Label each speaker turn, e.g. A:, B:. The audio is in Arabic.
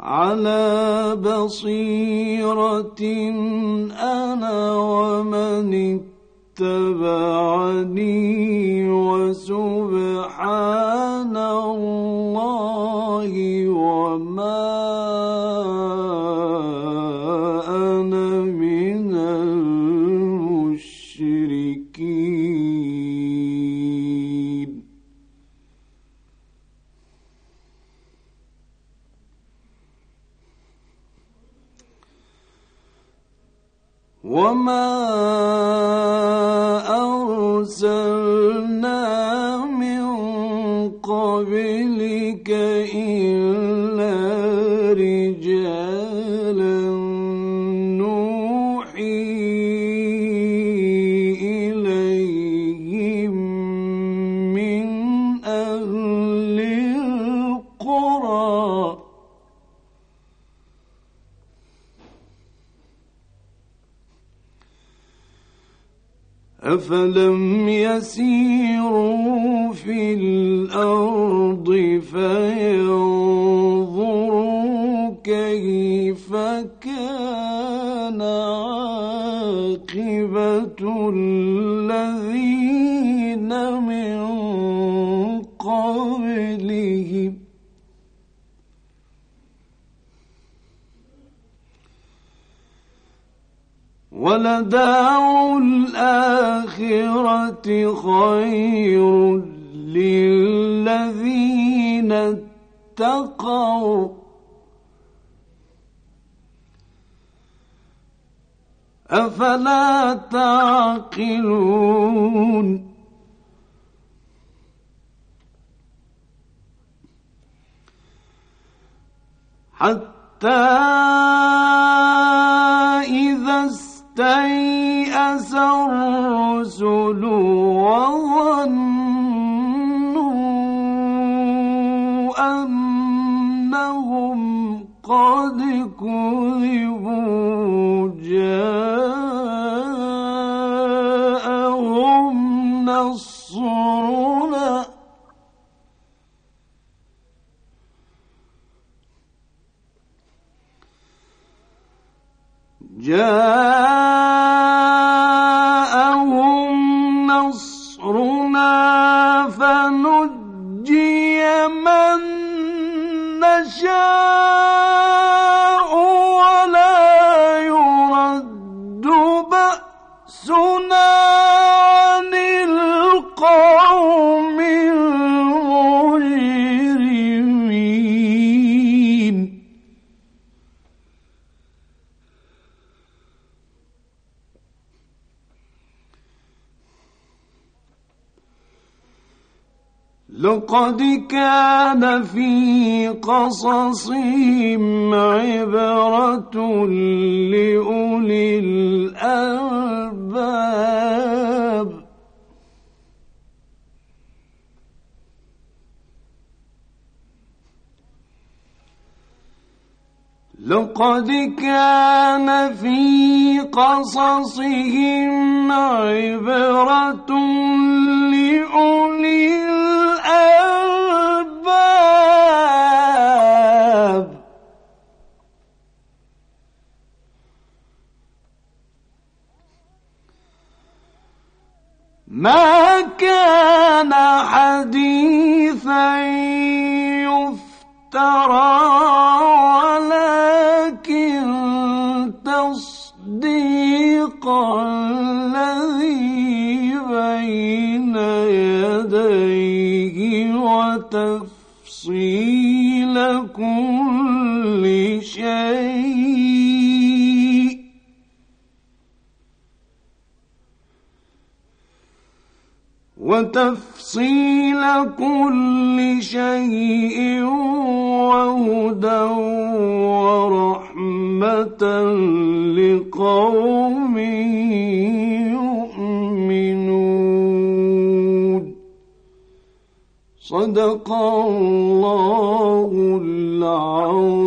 A: على بصيرة أنا ومن اتبعني وسبحان الله وما وما أرسلنا من قبلك إلا أفلم يسيروا في الأرض فينظروا ولدار الآخرة خير للذين اتقوا. أفلا تعقلون؟ حتى إذا استيأس الرسل وظنوا أنهم قد كذبوا جاءهم نصرنا جاءهم لقد كان في قصصهم عبرة لأولي الألباب. لقد كان في قصصهم عبرة ما كان حديثا يفترى ولكن تصديق الذي بين يديه وتفصيل كل وتفصيل كل شيء وهدى ورحمة لقوم يؤمنون. صدق الله العظيم.